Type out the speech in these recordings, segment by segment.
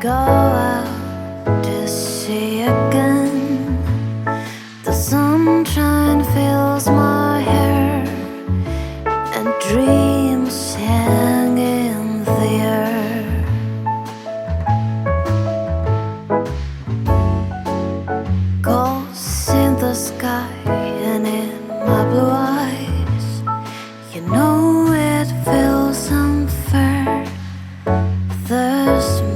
go out to sea again. The sunshine fills my hair, and dreams hang in the air. Ghosts in the sky and in my blue eyes. You know it feels unfair. There's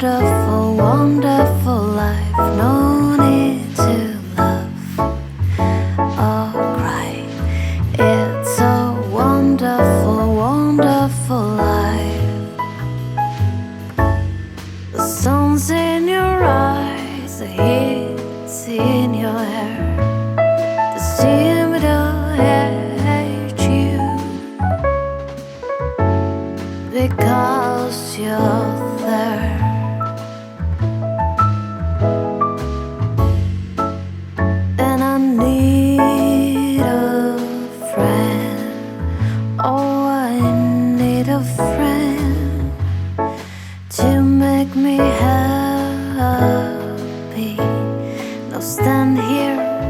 wonderful, wonderful life. No need to love or cry. It's a wonderful, wonderful life. The sun's in your eyes, the heat's in your hair. The steam will hate you because you're there.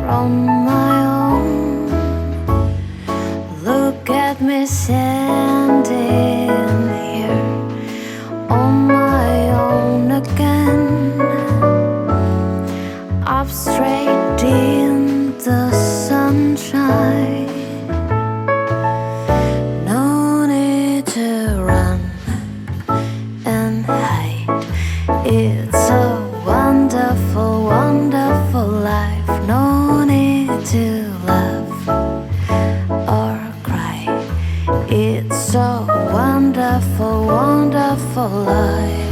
on my own. Look at me standing here on my own again. Up straight in the sunshine. No need to run and hide. It's a wonderful, wonderful. wonderful, wonderful life.